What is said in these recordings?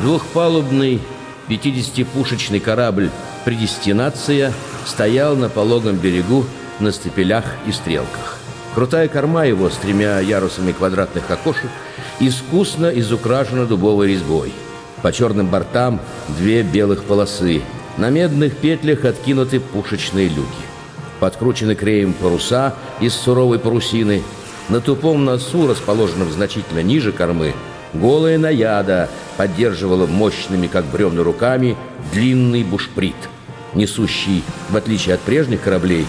Двухпалубный 50-пушечный корабль «Предестинация» стоял на пологом берегу на стапелях и стрелках. Крутая корма его с тремя ярусами квадратных окошек искусно изукрашена дубовой резьбой. По черным бортам две белых полосы. На медных петлях откинуты пушечные люки. Подкручены креем паруса из суровой парусины. На тупом носу, расположенном значительно ниже кормы, голая наяда поддерживала мощными, как бревна, руками длинный бушприт, несущий, в отличие от прежних кораблей,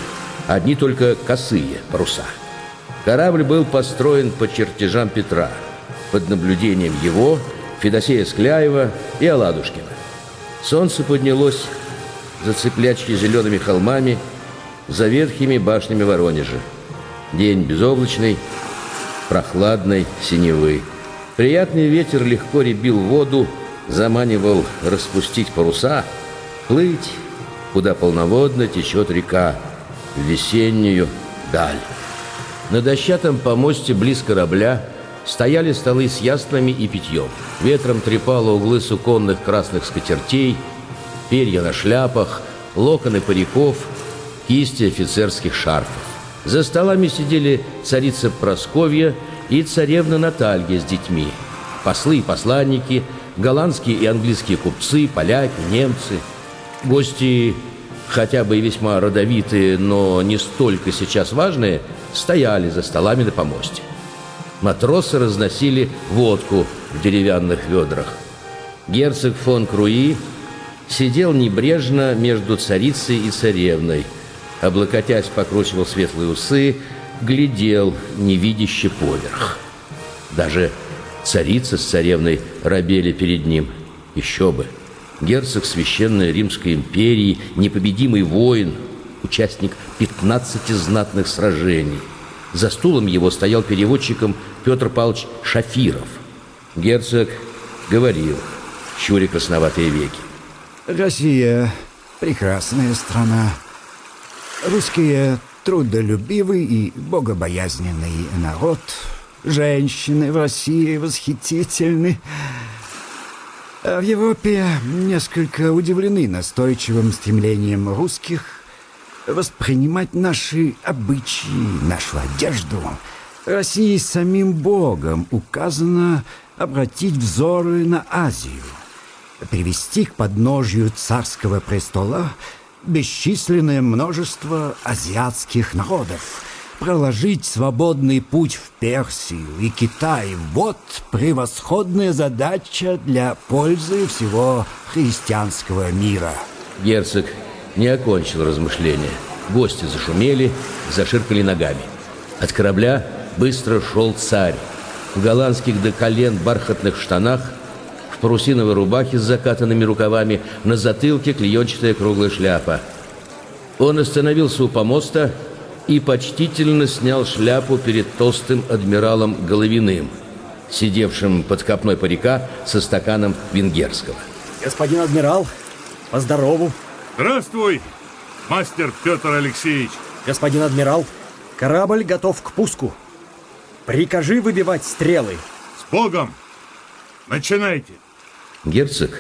одни только косые паруса. Корабль был построен по чертежам Петра, под наблюдением его, Федосея Скляева и Аладушкина. Солнце поднялось за цыплячьи зелеными холмами, за ветхими башнями Воронежа. День безоблачный, прохладной синевы. Приятный ветер легко ребил воду, заманивал распустить паруса, плыть, куда полноводно течет река, в весеннюю даль. На дощатом помосте близ корабля стояли столы с яствами и питьем. Ветром трепало углы суконных красных скатертей, перья на шляпах, локоны париков, кисти офицерских шарфов. За столами сидели царица Просковья и царевна Наталья с детьми, послы и посланники, голландские и английские купцы, поляки, немцы. Гости, хотя бы и весьма родовитые, но не столько сейчас важные, стояли за столами на помосте. Матросы разносили водку в деревянных ведрах. Герцог фон Круи сидел небрежно между царицей и царевной, облокотясь покручивал светлые усы, глядел невидяще поверх. Даже царица с царевной робели перед ним. Еще бы! Герцог Священной Римской империи, непобедимый воин, участник 15 знатных сражений. За стулом его стоял переводчиком Петр Павлович Шафиров. Герцог говорил, щуря красноватые веки. Россия – прекрасная страна. Русские трудолюбивый и богобоязненный народ. Женщины в России восхитительны. А в Европе несколько удивлены настойчивым стремлением русских воспринимать наши обычаи, нашу одежду. России самим Богом указано обратить взоры на Азию, привести к подножию царского престола – бесчисленное множество азиатских народов, проложить свободный путь в Персию и Китай – вот превосходная задача для пользы всего христианского мира. Герцог не окончил размышления. Гости зашумели, заширкали ногами. От корабля быстро шел царь. В голландских до колен бархатных штанах – парусиновой рубахе с закатанными рукавами, на затылке клеенчатая круглая шляпа. Он остановился у помоста и почтительно снял шляпу перед толстым адмиралом Головиным, сидевшим под копной парика со стаканом венгерского. Господин адмирал, поздорову. Здравствуй, мастер Петр Алексеевич. Господин адмирал, корабль готов к пуску. Прикажи выбивать стрелы. С Богом! Начинайте. Герцог,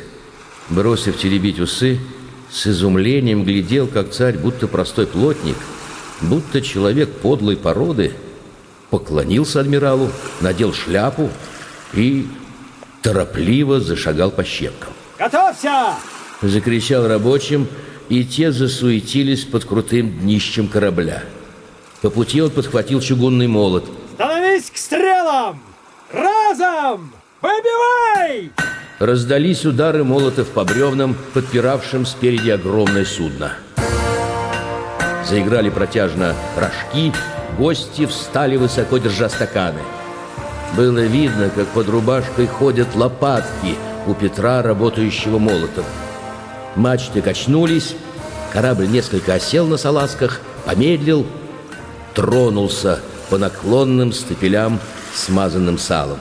бросив теребить усы, с изумлением глядел, как царь, будто простой плотник, будто человек подлой породы, поклонился адмиралу, надел шляпу и торопливо зашагал по щепкам. «Готовься!» — закричал рабочим, и те засуетились под крутым днищем корабля. По пути он подхватил чугунный молот. «Становись к стрелам! Разом! Выбивай!» Раздались удары молотов по бревнам, подпиравшим спереди огромное судно. Заиграли протяжно рожки, гости встали высоко, держа стаканы. Было видно, как под рубашкой ходят лопатки у Петра, работающего молотом. Мачты качнулись, корабль несколько осел на салазках, помедлил, тронулся по наклонным стапелям, смазанным салом.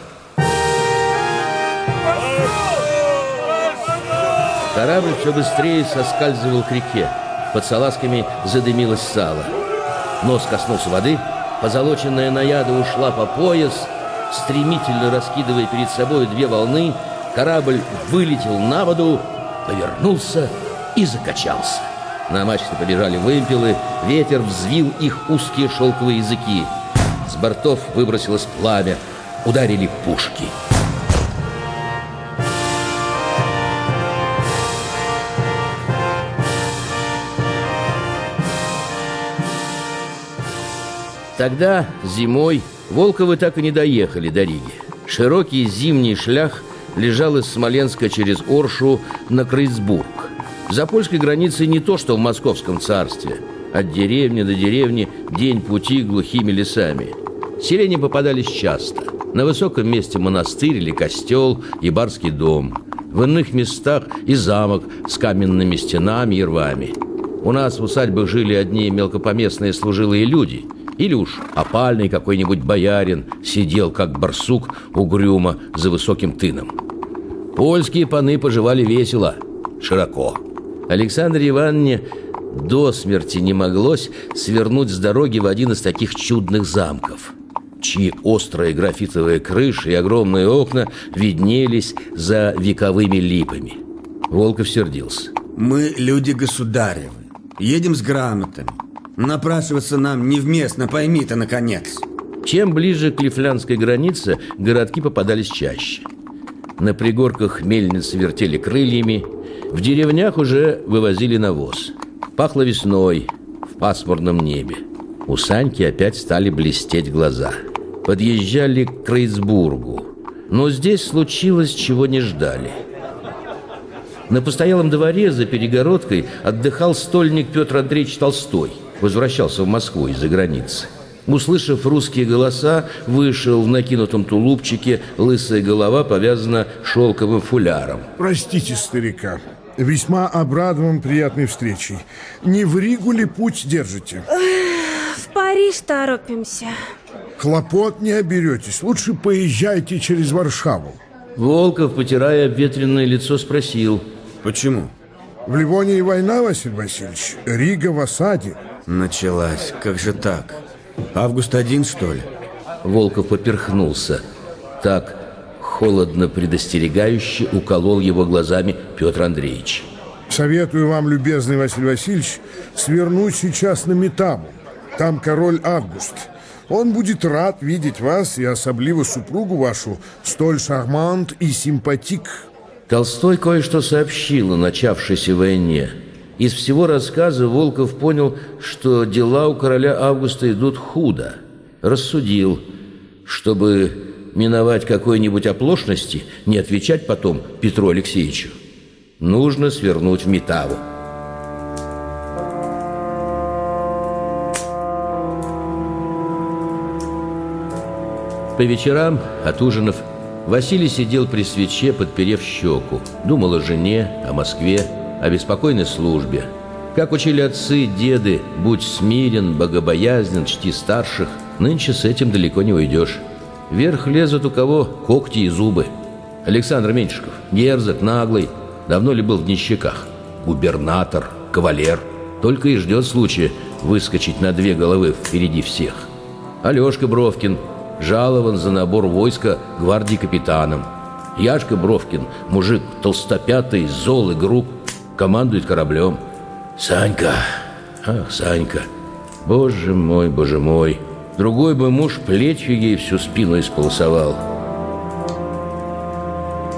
Корабль все быстрее соскальзывал к реке. Под салазками задымилось сало. Нос коснулся воды, позолоченная наяда ушла по пояс, стремительно раскидывая перед собой две волны, Корабль вылетел на воду, повернулся и закачался. На мачте побежали вымпелы, ветер взвил их узкие шелковые языки. С бортов выбросилось пламя, ударили пушки. Тогда, зимой, Волковы так и не доехали до Риги. Широкий зимний шлях лежал из Смоленска через Оршу на Крейсбург. За польской границей не то, что в Московском царстве. От деревни до деревни день пути глухими лесами. Селения попадались часто. На высоком месте монастырь или костел и барский дом. В иных местах и замок с каменными стенами и рвами. У нас в усадьбах жили одни мелкопоместные служилые люди – или уж опальный какой-нибудь боярин сидел, как барсук, угрюмо за высоким тыном. Польские паны поживали весело, широко. Александре Ивановне до смерти не моглось свернуть с дороги в один из таких чудных замков, чьи острые графитовые крыши и огромные окна виднелись за вековыми липами. Волков сердился. «Мы люди государевы, едем с грамотами. Напрашиваться нам невместно, пойми ты, наконец. Чем ближе к лифлянской границе, городки попадались чаще. На пригорках мельницы вертели крыльями, в деревнях уже вывозили навоз. Пахло весной, в пасмурном небе. У Саньки опять стали блестеть глаза. Подъезжали к Крейсбургу. Но здесь случилось, чего не ждали. На постоялом дворе за перегородкой отдыхал стольник Петр Андреевич Толстой – возвращался в Москву из-за границы. Услышав русские голоса, вышел в накинутом тулупчике, лысая голова повязана шелковым фуляром. Простите старика, весьма обрадован приятной встречей. Не в Ригу ли путь держите? В Париж торопимся. Хлопот не оберетесь, лучше поезжайте через Варшаву. Волков, потирая обветренное лицо, спросил. Почему? В Ливонии война, Василий Васильевич. Рига в осаде. Началась. Как же так? Август один, что ли? Волков поперхнулся. Так холодно предостерегающе уколол его глазами Петр Андреевич. Советую вам, любезный Василий Васильевич, свернуть сейчас на Метабу. Там король Август. Он будет рад видеть вас и особливо супругу вашу, столь шармант и симпатик. Толстой кое-что сообщил о начавшейся войне – из всего рассказа Волков понял, что дела у короля Августа идут худо. Рассудил, чтобы миновать какой-нибудь оплошности, не отвечать потом Петру Алексеевичу. Нужно свернуть в Метаву. По вечерам, отужинав, Василий сидел при свече, подперев щеку. Думал о жене, о Москве, о беспокойной службе. Как учили отцы, деды, будь смирен, богобоязнен, чти старших, нынче с этим далеко не уйдешь. Вверх лезут у кого когти и зубы. Александр Меньшиков, дерзок, наглый, давно ли был в нищеках? Губернатор, кавалер, только и ждет случая выскочить на две головы впереди всех. Алешка Бровкин, жалован за набор войска гвардии капитаном. Яшка Бровкин, мужик толстопятый, зол и груб, командует кораблем. Санька, ах, Санька, боже мой, боже мой, другой бы муж плетью ей всю спину исполосовал.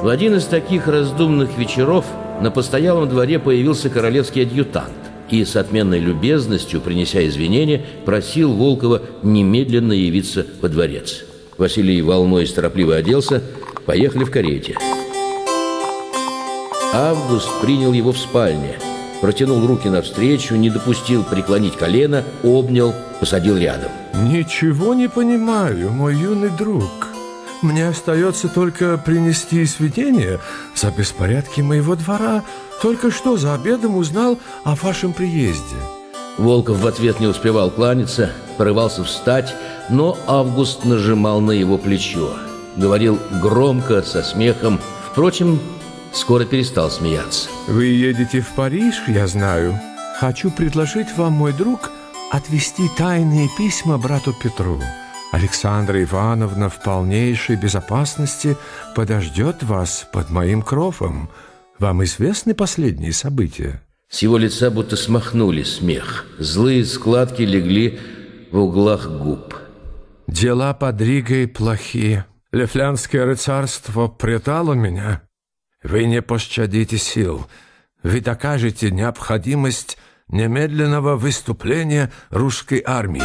В один из таких раздумных вечеров на постоялом дворе появился королевский адъютант и с отменной любезностью, принеся извинения, просил Волкова немедленно явиться во дворец. Василий волной торопливо оделся, поехали в карете. Август принял его в спальне, протянул руки навстречу, не допустил преклонить колено, обнял, посадил рядом. «Ничего не понимаю, мой юный друг. Мне остается только принести сведения за беспорядки моего двора. Только что за обедом узнал о вашем приезде». Волков в ответ не успевал кланяться, порывался встать, но Август нажимал на его плечо. Говорил громко, со смехом. Впрочем, скоро перестал смеяться. Вы едете в Париж, я знаю. Хочу предложить вам, мой друг, отвести тайные письма брату Петру. Александра Ивановна в полнейшей безопасности подождет вас под моим кровом. Вам известны последние события?» С его лица будто смахнули смех. Злые складки легли в углах губ. «Дела под Ригой плохие. Лефлянское рыцарство предало меня. Вы не пощадите сил. Вы докажете необходимость немедленного выступления русской армии».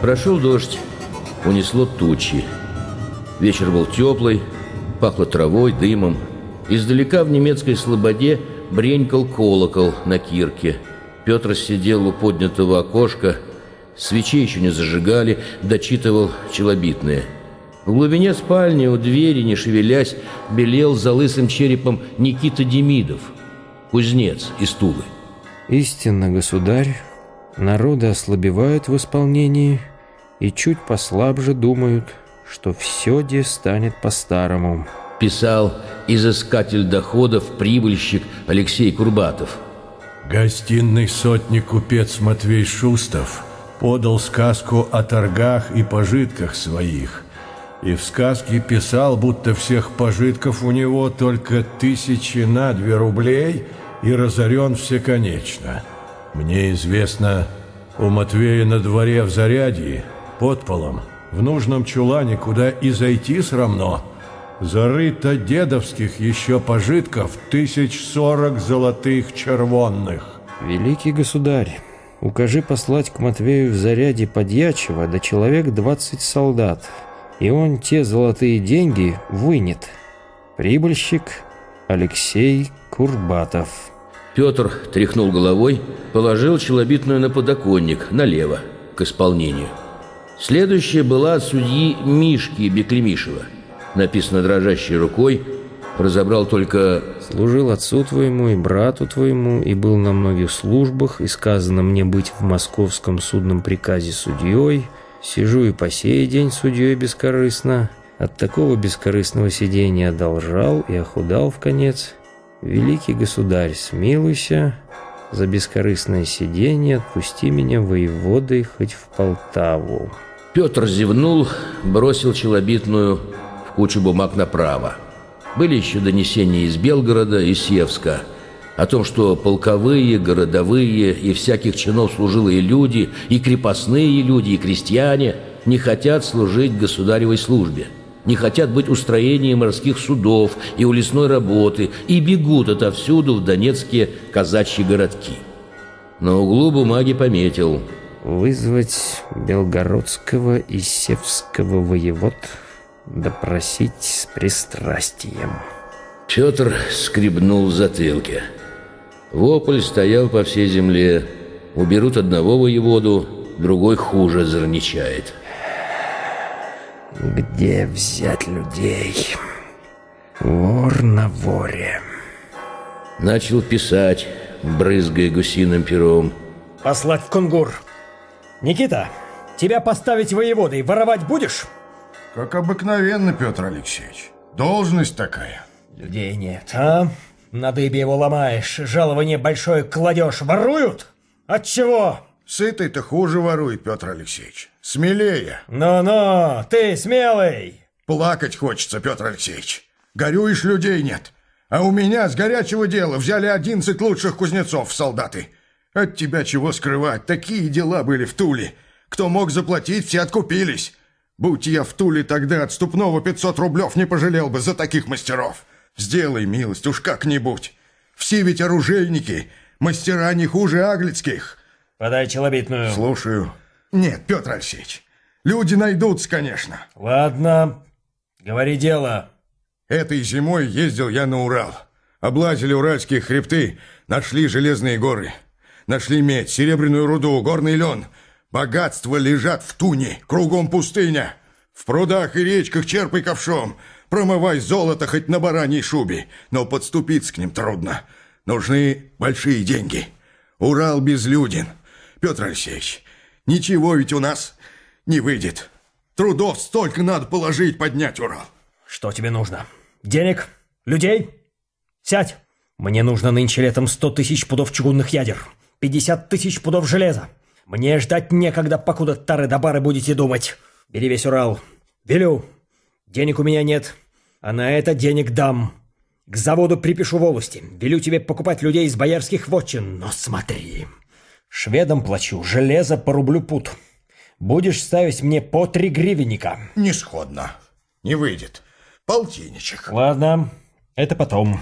Прошел дождь, унесло тучи. Вечер был теплый, пахло травой, дымом. Издалека в немецкой слободе бренькал колокол на кирке. Петр сидел у поднятого окошка, свечи еще не зажигали, дочитывал челобитные. В глубине спальни у двери, не шевелясь, белел за лысым черепом Никита Демидов, кузнец из Тулы. Истинно, государь, народы ослабевают в исполнении и чуть послабже думают, что все де станет по-старому. Писал изыскатель доходов, прибыльщик Алексей Курбатов. Гостиный сотник купец Матвей Шустов подал сказку о торгах и пожитках своих. И в сказке писал, будто всех пожитков у него только тысячи на две рублей и разорен всеконечно. Мне известно, у Матвея на дворе в Зарядье, под полом, в нужном чулане, куда и зайти срамно, зарыто дедовских еще пожитков тысяч сорок золотых червонных. Великий государь, укажи послать к Матвею в заряде подьячего до человек двадцать солдат, и он те золотые деньги вынет. Прибыльщик Алексей Курбатов. Петр тряхнул головой, положил челобитную на подоконник, налево, к исполнению. Следующая была от судьи Мишки Беклемишева. Написано дрожащей рукой, разобрал только «Служил отцу твоему и брату твоему, и был на многих службах, и сказано мне быть в московском судном приказе судьей. Сижу и по сей день судьей бескорыстно. От такого бескорыстного сидения одолжал и охудал в конец. Великий государь, смилуйся, за бескорыстное сидение отпусти меня воеводой хоть в Полтаву». Петр зевнул, бросил челобитную кучу бумаг направо. Были еще донесения из Белгорода и Севска о том, что полковые, городовые и всяких чинов служилые люди, и крепостные люди, и крестьяне не хотят служить государевой службе, не хотят быть устроением морских судов и улесной работы, и бегут отовсюду в донецкие казачьи городки. На углу бумаги пометил – вызвать белгородского и севского воевод, допросить с пристрастием. Петр скребнул в затылке. Вопль стоял по всей земле. Уберут одного воеводу, другой хуже зарничает. Где взять людей? Вор на воре. Начал писать, брызгая гусиным пером. Послать в Кунгур. Никита, тебя поставить воеводой, воровать будешь? Как обыкновенно, Петр Алексеевич. Должность такая. Людей нет, а? На дыбе его ломаешь, жалование большое кладешь. Воруют? От чего? Сытый-то хуже ворует, Петр Алексеевич. Смелее. Ну-ну, ты смелый. Плакать хочется, Петр Алексеевич. Горюешь, людей нет. А у меня с горячего дела взяли одиннадцать лучших кузнецов в солдаты. От тебя чего скрывать? Такие дела были в Туле. Кто мог заплатить, все откупились. Будь я в Туле тогда, отступного 500 рублев не пожалел бы за таких мастеров. Сделай милость, уж как-нибудь. Все ведь оружейники, мастера не хуже аглицких. Подай челобитную. Слушаю. Нет, Петр Алексеевич, люди найдутся, конечно. Ладно, говори дело. Этой зимой ездил я на Урал. Облазили уральские хребты, нашли железные горы. Нашли медь, серебряную руду, горный лен. Богатства лежат в туне, кругом пустыня. В прудах и речках черпай ковшом. Промывай золото хоть на бараньей шубе, но подступиться к ним трудно. Нужны большие деньги. Урал безлюден. Петр Алексеевич, ничего ведь у нас не выйдет. Трудов столько надо положить поднять Урал. Что тебе нужно? Денег? Людей? Сядь! Мне нужно нынче летом сто тысяч пудов чугунных ядер, пятьдесят тысяч пудов железа. Мне ждать некогда, покуда тары да бары будете думать. Бери весь Урал. Велю. Денег у меня нет, а на это денег дам. К заводу припишу волости. Велю тебе покупать людей из боярских вотчин, но смотри. Шведам плачу, железо по рублю пут. Будешь ставить мне по три гривенника. Не сходно. Не выйдет. Полтинничек. Ладно, это потом.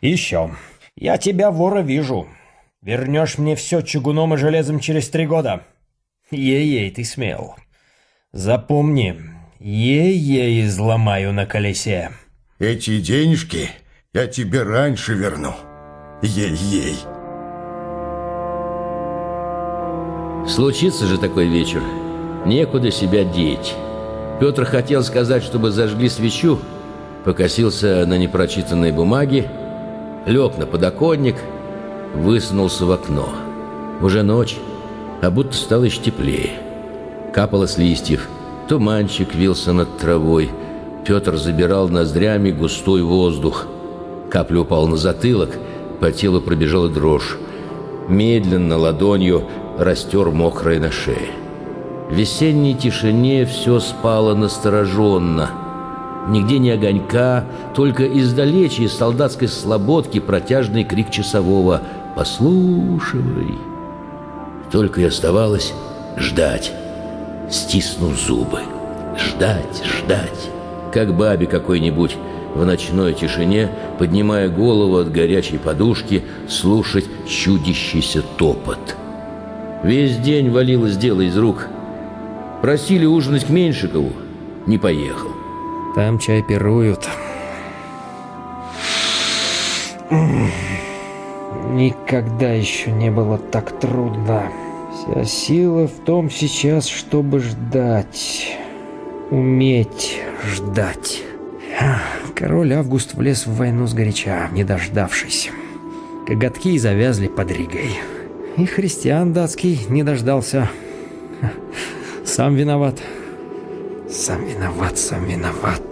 И еще. Я тебя, вора, вижу. Вернешь мне все чугуном и железом через три года. Ей-ей, ты смел. Запомни, ей-ей изломаю на колесе. Эти денежки я тебе раньше верну. Ей-ей. Случится же такой вечер. Некуда себя деть. Петр хотел сказать, чтобы зажгли свечу, покосился на непрочитанные бумаги, лег на подоконник, высунулся в окно. Уже ночь, а будто стало еще теплее. Капало с листьев, туманчик вился над травой. Петр забирал ноздрями густой воздух. Капля упала на затылок, по телу пробежала дрожь. Медленно ладонью растер мокрое на шее. В весенней тишине все спало настороженно. Нигде ни огонька, только издалече из солдатской слободки протяжный крик часового «Послушивай!». Только и оставалось ждать, стиснув зубы. Ждать, ждать, как бабе какой-нибудь в ночной тишине, поднимая голову от горячей подушки, слушать чудящийся топот. Весь день валилось дело из рук. Просили ужинать к Меньшикову, не поехал. Там чай пируют. Никогда еще не было так трудно. Вся сила в том сейчас, чтобы ждать. Уметь ждать. Король Август влез в войну сгоряча, не дождавшись. Коготки завязли под Ригой. И христиан датский не дождался. Сам виноват. Сам виноват, сам виноват.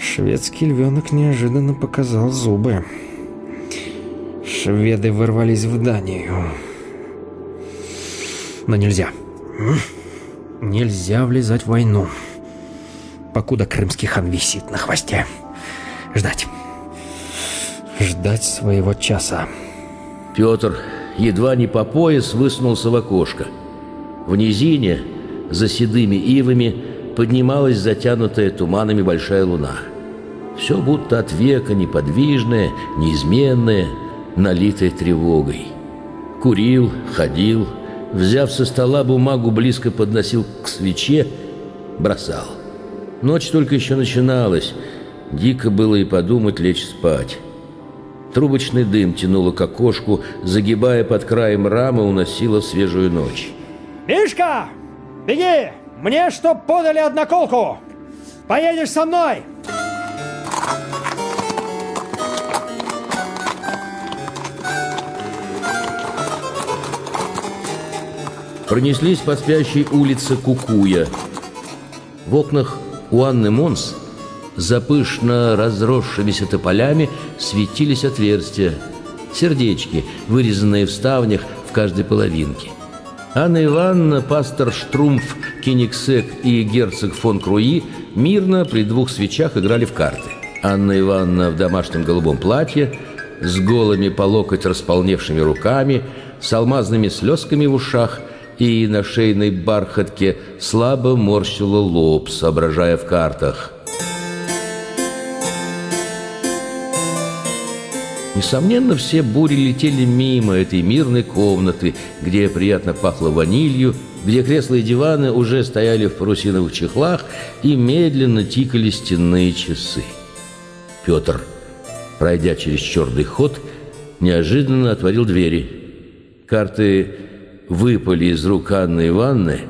Шведский львенок неожиданно показал зубы. Шведы ворвались в Данию. Но нельзя. Нельзя влезать в войну. Покуда крымский хан висит на хвосте. Ждать. Ждать своего часа. Петр едва не по пояс высунулся в окошко. В низине, за седыми ивами, поднималась затянутая туманами большая луна. Все будто от века неподвижное, неизменное, налитое тревогой. Курил, ходил, взяв со стола бумагу, близко подносил к свече, бросал. Ночь только еще начиналась, дико было и подумать лечь спать. Трубочный дым тянуло к окошку, загибая под краем рамы, уносило свежую ночь. Мишка, беги! Мне чтоб подали одноколку! Поедешь со мной! Пронеслись по спящей улице Кукуя. В окнах у Анны Монс за пышно разросшимися тополями светились отверстия, сердечки, вырезанные в ставнях в каждой половинке. Анна Ивановна, пастор Штрумф, Кенигсек и герцог фон Круи мирно при двух свечах играли в карты. Анна Ивановна в домашнем голубом платье, с голыми по локоть располневшими руками, с алмазными слезками в ушах и на шейной бархатке слабо морщила лоб, соображая в картах. Несомненно, все бури летели мимо этой мирной комнаты, где приятно пахло ванилью, где кресла и диваны уже стояли в парусиновых чехлах и медленно тикали стенные часы. Петр, пройдя через черный ход, неожиданно отворил двери. Карты выпали из рук Анны Ивановны,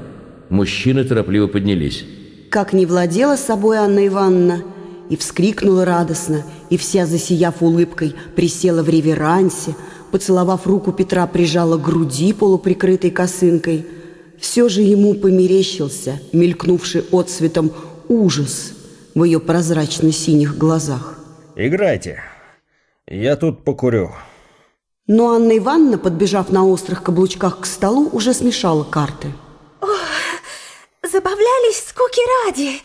мужчины торопливо поднялись. Как не владела собой Анна Ивановна, и вскрикнула радостно, и вся, засияв улыбкой, присела в реверансе, поцеловав руку Петра, прижала к груди полуприкрытой косынкой. Все же ему померещился, мелькнувший отсветом ужас, в ее прозрачно-синих глазах. Играйте. Я тут покурю. Но Анна Ивановна, подбежав на острых каблучках к столу, уже смешала карты. О, забавлялись скуки ради.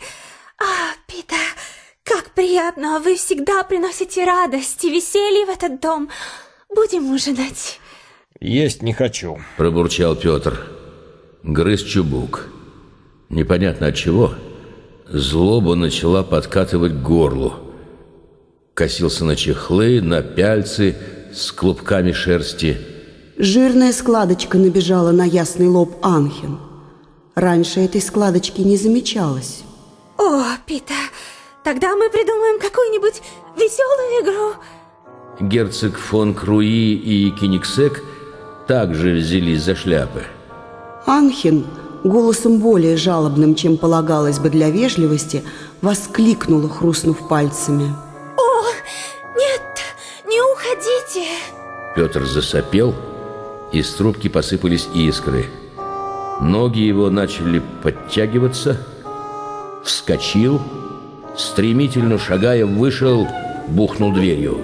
А, Пита, как приятно, вы всегда приносите радость и веселье в этот дом. Будем ужинать. Есть не хочу. Пробурчал Петр. Грыз чубук. Непонятно от чего. Злоба начала подкатывать к горлу. Косился на чехлы, на пяльцы с клубками шерсти. Жирная складочка набежала на ясный лоб Анхен. Раньше этой складочки не замечалось. О, Пита, тогда мы придумаем какую-нибудь веселую игру. Герцог фон Круи и Кенигсек также взялись за шляпы. Анхен, голосом более жалобным, чем полагалось бы для вежливости, воскликнула, хрустнув пальцами. Петр засопел, из трубки посыпались искры. Ноги его начали подтягиваться, вскочил, стремительно шагая, вышел, бухнул дверью.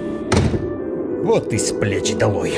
Вот из плеч долой.